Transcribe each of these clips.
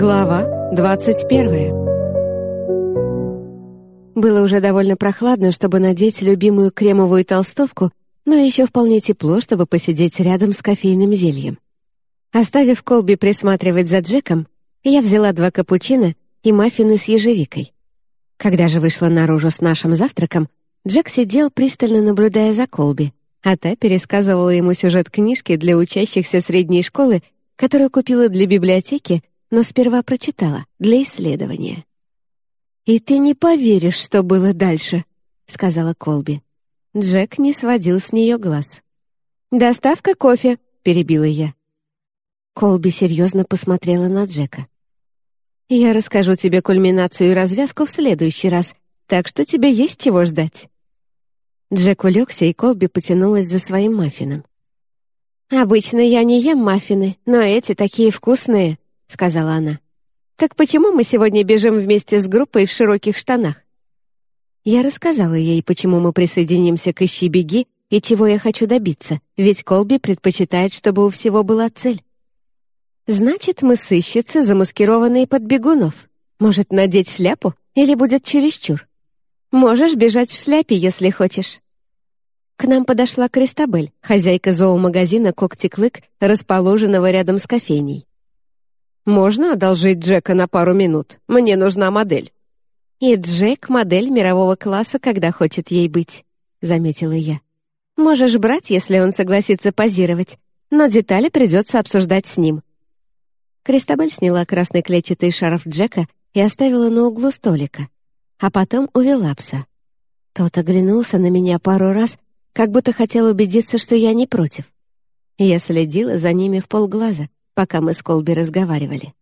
Глава 21 Было уже довольно прохладно, чтобы надеть любимую кремовую толстовку, но еще вполне тепло, чтобы посидеть рядом с кофейным зельем. Оставив Колби присматривать за Джеком, я взяла два капучино и маффины с ежевикой. Когда же вышла наружу с нашим завтраком, Джек сидел, пристально наблюдая за Колби, а та пересказывала ему сюжет книжки для учащихся средней школы, которую купила для библиотеки но сперва прочитала для исследования. «И ты не поверишь, что было дальше», — сказала Колби. Джек не сводил с нее глаз. «Доставка кофе», — перебила я. Колби серьезно посмотрела на Джека. «Я расскажу тебе кульминацию и развязку в следующий раз, так что тебе есть чего ждать». Джек улегся, и Колби потянулась за своим маффином. «Обычно я не ем маффины, но эти такие вкусные», — сказала она. «Так почему мы сегодня бежим вместе с группой в широких штанах?» Я рассказала ей, почему мы присоединимся к «Ищи, беги» и чего я хочу добиться, ведь Колби предпочитает, чтобы у всего была цель. «Значит, мы сыщицы, замаскированные под бегунов. Может, надеть шляпу или будет чересчур? Можешь бежать в шляпе, если хочешь». К нам подошла Кристабель, хозяйка зоомагазина «Когти-клык», расположенного рядом с кофейней. «Можно одолжить Джека на пару минут? Мне нужна модель». «И Джек — модель мирового класса, когда хочет ей быть», — заметила я. «Можешь брать, если он согласится позировать, но детали придется обсуждать с ним». Кристабель сняла красный клетчатый шарф Джека и оставила на углу столика, а потом увела пса. Тот оглянулся на меня пару раз, как будто хотел убедиться, что я не против. Я следила за ними в полглаза — пока мы с Колби разговаривали.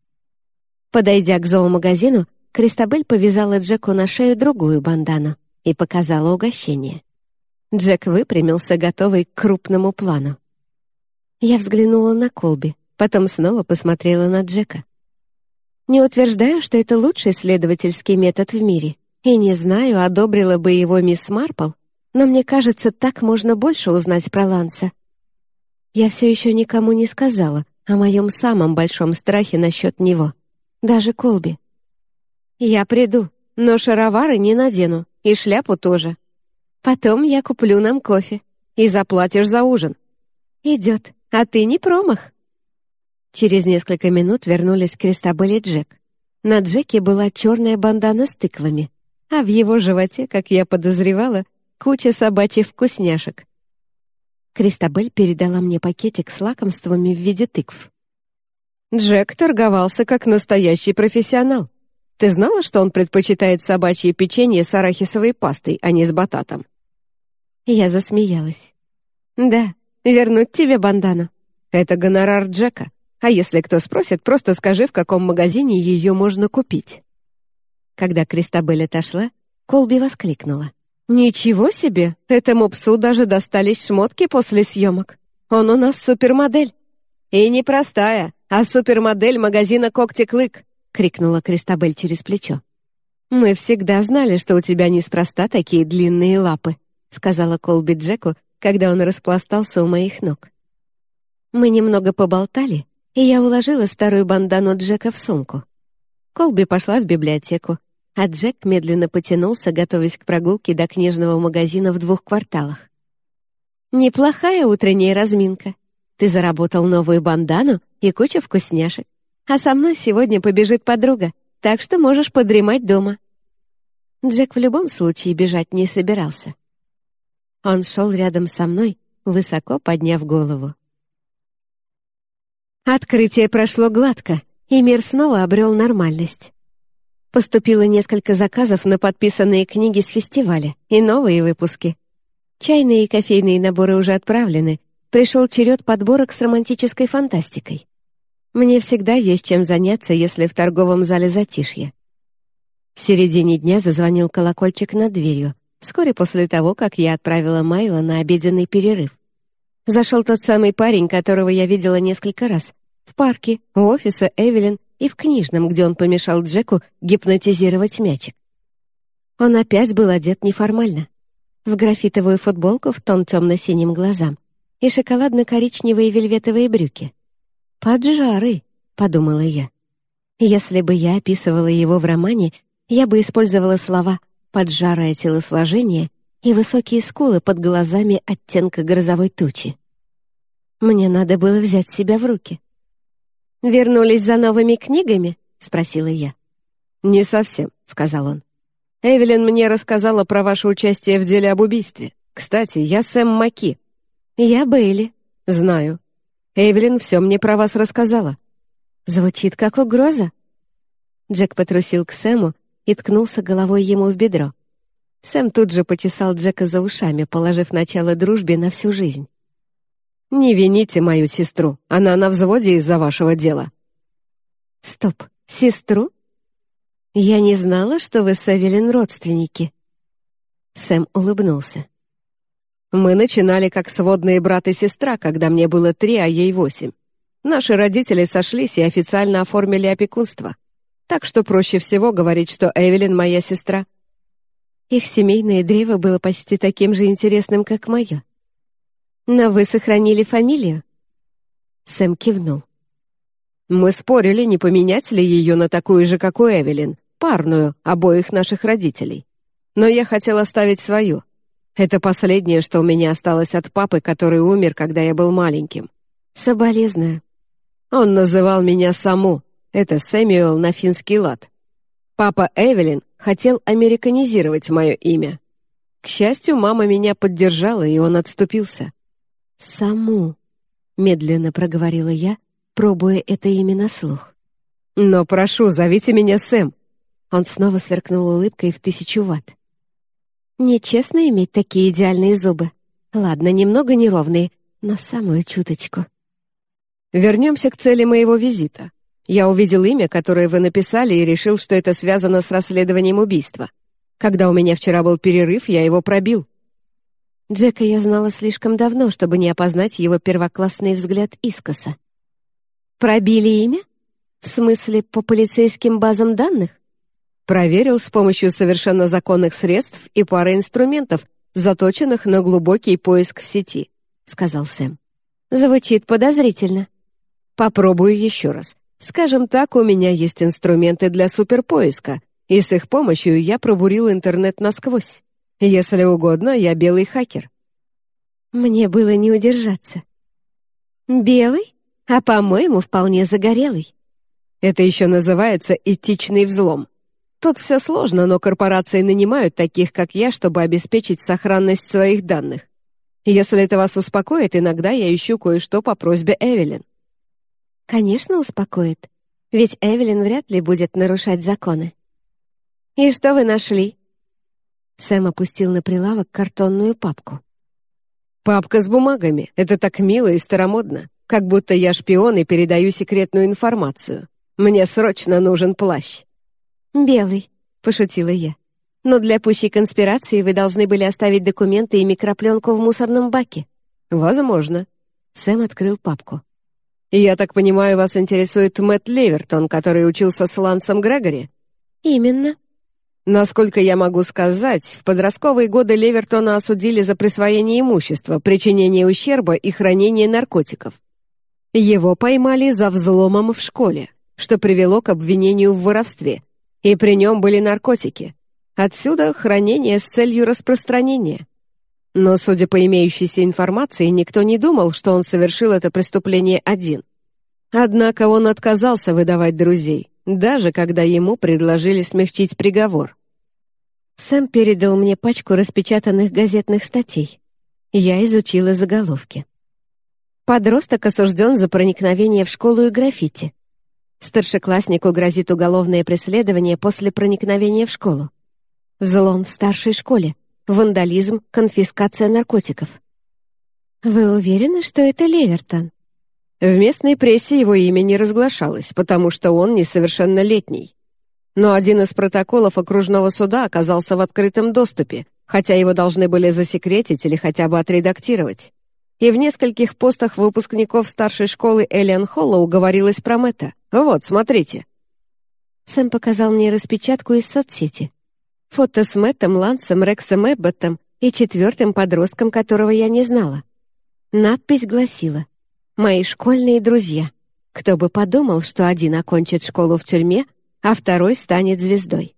Подойдя к зоомагазину, Кристабель повязала Джеку на шею другую бандану и показала угощение. Джек выпрямился, готовый к крупному плану. Я взглянула на Колби, потом снова посмотрела на Джека. Не утверждаю, что это лучший следовательский метод в мире, и не знаю, одобрила бы его мисс Марпл, но мне кажется, так можно больше узнать про Ланса. Я все еще никому не сказала, о моем самом большом страхе насчет него. Даже Колби. «Я приду, но шаровары не надену, и шляпу тоже. Потом я куплю нам кофе, и заплатишь за ужин». «Идет, а ты не промах». Через несколько минут вернулись Кристабель и Джек. На Джеке была черная бандана с тыквами, а в его животе, как я подозревала, куча собачьих вкусняшек. Кристабель передала мне пакетик с лакомствами в виде тыкв. Джек торговался как настоящий профессионал. Ты знала, что он предпочитает собачье печенье с арахисовой пастой, а не с бататом? Я засмеялась. Да, вернуть тебе бандану. Это гонорар Джека. А если кто спросит, просто скажи, в каком магазине ее можно купить. Когда Кристабель отошла, Колби воскликнула. «Ничего себе! Этому псу даже достались шмотки после съемок. Он у нас супермодель». «И не простая, а супермодель магазина «Когти-клык», — крикнула Кристабель через плечо. «Мы всегда знали, что у тебя неспроста такие длинные лапы», — сказала Колби Джеку, когда он распластался у моих ног. Мы немного поболтали, и я уложила старую бандану Джека в сумку. Колби пошла в библиотеку, а Джек медленно потянулся, готовясь к прогулке до книжного магазина в двух кварталах. «Неплохая утренняя разминка. Ты заработал новую бандану и кучу вкусняшек. А со мной сегодня побежит подруга, так что можешь подремать дома». Джек в любом случае бежать не собирался. Он шел рядом со мной, высоко подняв голову. Открытие прошло гладко, и мир снова обрел нормальность. Поступило несколько заказов на подписанные книги с фестиваля и новые выпуски. Чайные и кофейные наборы уже отправлены. Пришел черед подборок с романтической фантастикой. Мне всегда есть чем заняться, если в торговом зале затишье. В середине дня зазвонил колокольчик над дверью, вскоре после того, как я отправила Майла на обеденный перерыв. Зашел тот самый парень, которого я видела несколько раз. В парке, у офиса Эвелин и в книжном, где он помешал Джеку гипнотизировать мячик. Он опять был одет неформально. В графитовую футболку в тон темно-синим глазам и шоколадно-коричневые вельветовые брюки. «Поджары», — подумала я. Если бы я описывала его в романе, я бы использовала слова «поджарое телосложение» и высокие скулы под глазами оттенка грозовой тучи. Мне надо было взять себя в руки. «Вернулись за новыми книгами?» — спросила я. «Не совсем», — сказал он. «Эвелин мне рассказала про ваше участие в деле об убийстве. Кстати, я Сэм Маки». «Я Бейли». «Знаю. Эвелин все мне про вас рассказала». Звучит как угроза. Джек потрусил к Сэму и ткнулся головой ему в бедро. Сэм тут же почесал Джека за ушами, положив начало дружбе на всю жизнь. «Не вините мою сестру, она на взводе из-за вашего дела». «Стоп, сестру? Я не знала, что вы с Эвелин родственники». Сэм улыбнулся. «Мы начинали как сводные брат и сестра, когда мне было три, а ей восемь. Наши родители сошлись и официально оформили опекунство. Так что проще всего говорить, что Эвелин моя сестра». Их семейное древо было почти таким же интересным, как мое. «Но вы сохранили фамилию?» Сэм кивнул. «Мы спорили, не поменять ли ее на такую же, как у Эвелин, парную обоих наших родителей. Но я хотел оставить свою. Это последнее, что у меня осталось от папы, который умер, когда я был маленьким. Соболезную». Он называл меня Саму. Это Сэмюэл на финский лад. Папа Эвелин хотел американизировать мое имя. К счастью, мама меня поддержала, и он отступился. «Саму», — медленно проговорила я, пробуя это имя на слух. «Но прошу, зовите меня Сэм». Он снова сверкнул улыбкой в тысячу ватт. «Нечестно иметь такие идеальные зубы. Ладно, немного неровные, но самую чуточку». Вернемся к цели моего визита. Я увидел имя, которое вы написали, и решил, что это связано с расследованием убийства. Когда у меня вчера был перерыв, я его пробил. Джека я знала слишком давно, чтобы не опознать его первоклассный взгляд искоса. «Пробили имя? В смысле, по полицейским базам данных?» Проверил с помощью совершенно законных средств и пары инструментов, заточенных на глубокий поиск в сети», — сказал Сэм. «Звучит подозрительно». «Попробую еще раз. Скажем так, у меня есть инструменты для суперпоиска, и с их помощью я пробурил интернет насквозь. Если угодно, я белый хакер». Мне было не удержаться. «Белый? А, по-моему, вполне загорелый». Это еще называется этичный взлом. Тут все сложно, но корпорации нанимают таких, как я, чтобы обеспечить сохранность своих данных. Если это вас успокоит, иногда я ищу кое-что по просьбе Эвелин. Конечно, успокоит. Ведь Эвелин вряд ли будет нарушать законы. «И что вы нашли?» Сэм опустил на прилавок картонную папку. «Папка с бумагами. Это так мило и старомодно. Как будто я шпион и передаю секретную информацию. Мне срочно нужен плащ». «Белый», — пошутила я. «Но для пущей конспирации вы должны были оставить документы и микропленку в мусорном баке». «Возможно». Сэм открыл папку. «Я так понимаю, вас интересует Мэтт Левертон, который учился с Лансом Грегори?» «Именно», Насколько я могу сказать, в подростковые годы Левертона осудили за присвоение имущества, причинение ущерба и хранение наркотиков. Его поймали за взломом в школе, что привело к обвинению в воровстве, и при нем были наркотики. Отсюда хранение с целью распространения. Но, судя по имеющейся информации, никто не думал, что он совершил это преступление один. Однако он отказался выдавать друзей, даже когда ему предложили смягчить приговор. Сэм передал мне пачку распечатанных газетных статей. Я изучила заголовки. Подросток осужден за проникновение в школу и граффити. Старшекласснику грозит уголовное преследование после проникновения в школу. Взлом в старшей школе, вандализм, конфискация наркотиков. Вы уверены, что это Левертон? В местной прессе его имя не разглашалось, потому что он несовершеннолетний но один из протоколов окружного суда оказался в открытом доступе, хотя его должны были засекретить или хотя бы отредактировать. И в нескольких постах выпускников старшей школы Элиан Холла уговорилась про Мэтта. Вот, смотрите. Сэм показал мне распечатку из соцсети. Фото с Мэттом, Лансом, Рексом Эбботом и четвертым подростком, которого я не знала. Надпись гласила «Мои школьные друзья». Кто бы подумал, что один окончит школу в тюрьме, а второй станет звездой.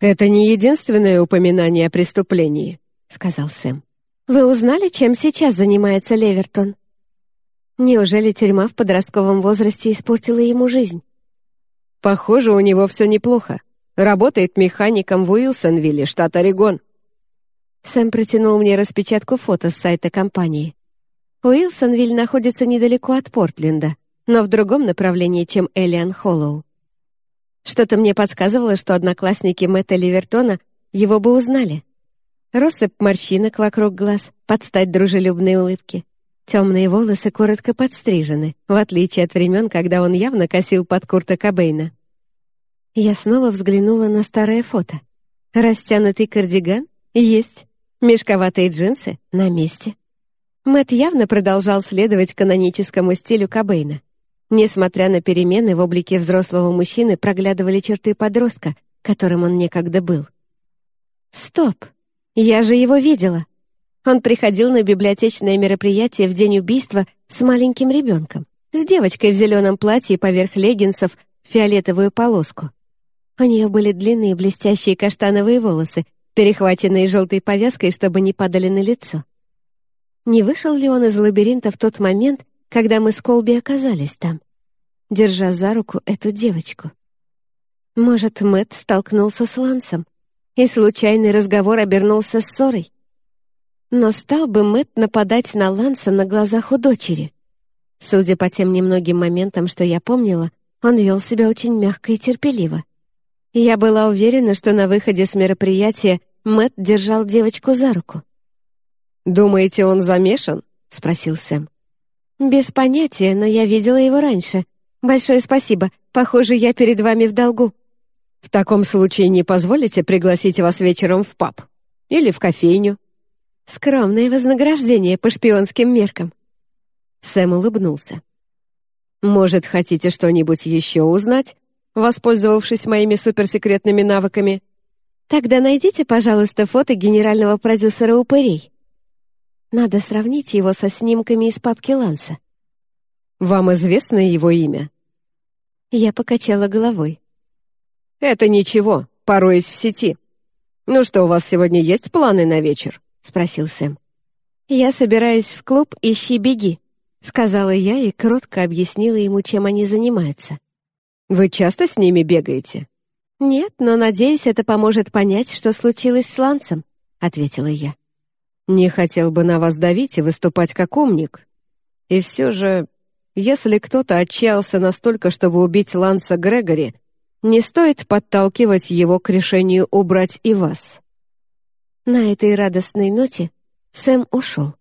«Это не единственное упоминание о преступлении», — сказал Сэм. «Вы узнали, чем сейчас занимается Левертон?» Неужели тюрьма в подростковом возрасте испортила ему жизнь? Похоже, у него все неплохо. Работает механиком в Уилсонвилле, штат Орегон. Сэм протянул мне распечатку фото с сайта компании. Уилсонвиль находится недалеко от Портленда, но в другом направлении, чем Элиан Холлоу. Что-то мне подсказывало, что одноклассники Мэтта Ливертона его бы узнали. Россыпь морщинок вокруг глаз, подстать дружелюбной улыбки. Темные волосы коротко подстрижены, в отличие от времен, когда он явно косил под Курта Кобейна. Я снова взглянула на старое фото. Растянутый кардиган? Есть. Мешковатые джинсы? На месте. Мэт явно продолжал следовать каноническому стилю Кобейна. Несмотря на перемены в облике взрослого мужчины, проглядывали черты подростка, которым он некогда был. «Стоп! Я же его видела!» Он приходил на библиотечное мероприятие в день убийства с маленьким ребенком, с девочкой в зеленом платье поверх леггинсов в фиолетовую полоску. У нее были длинные блестящие каштановые волосы, перехваченные желтой повязкой, чтобы не падали на лицо. Не вышел ли он из лабиринта в тот момент, когда мы с Колби оказались там, держа за руку эту девочку? Может, Мэтт столкнулся с Лансом, и случайный разговор обернулся ссорой? Но стал бы Мэтт нападать на Ланса на глазах у дочери? Судя по тем немногим моментам, что я помнила, он вел себя очень мягко и терпеливо. Я была уверена, что на выходе с мероприятия Мэтт держал девочку за руку. «Думаете, он замешан?» — спросил Сэм. «Без понятия, но я видела его раньше. Большое спасибо. Похоже, я перед вами в долгу». «В таком случае не позволите пригласить вас вечером в паб? Или в кофейню?» «Скромное вознаграждение по шпионским меркам». Сэм улыбнулся. «Может, хотите что-нибудь еще узнать? воспользовавшись моими суперсекретными навыками. Тогда найдите, пожалуйста, фото генерального продюсера «Упырей». Надо сравнить его со снимками из папки Ланса. Вам известно его имя? Я покачала головой. Это ничего, пороюсь в сети. Ну что, у вас сегодня есть планы на вечер? Спросил Сэм. Я собираюсь в клуб «Ищи-беги», сказала я и кротко объяснила ему, чем они занимаются. Вы часто с ними бегаете?» «Нет, но, надеюсь, это поможет понять, что случилось с Лансом», — ответила я. «Не хотел бы на вас давить и выступать как умник. И все же, если кто-то отчаялся настолько, чтобы убить Ланса Грегори, не стоит подталкивать его к решению убрать и вас». На этой радостной ноте Сэм ушел.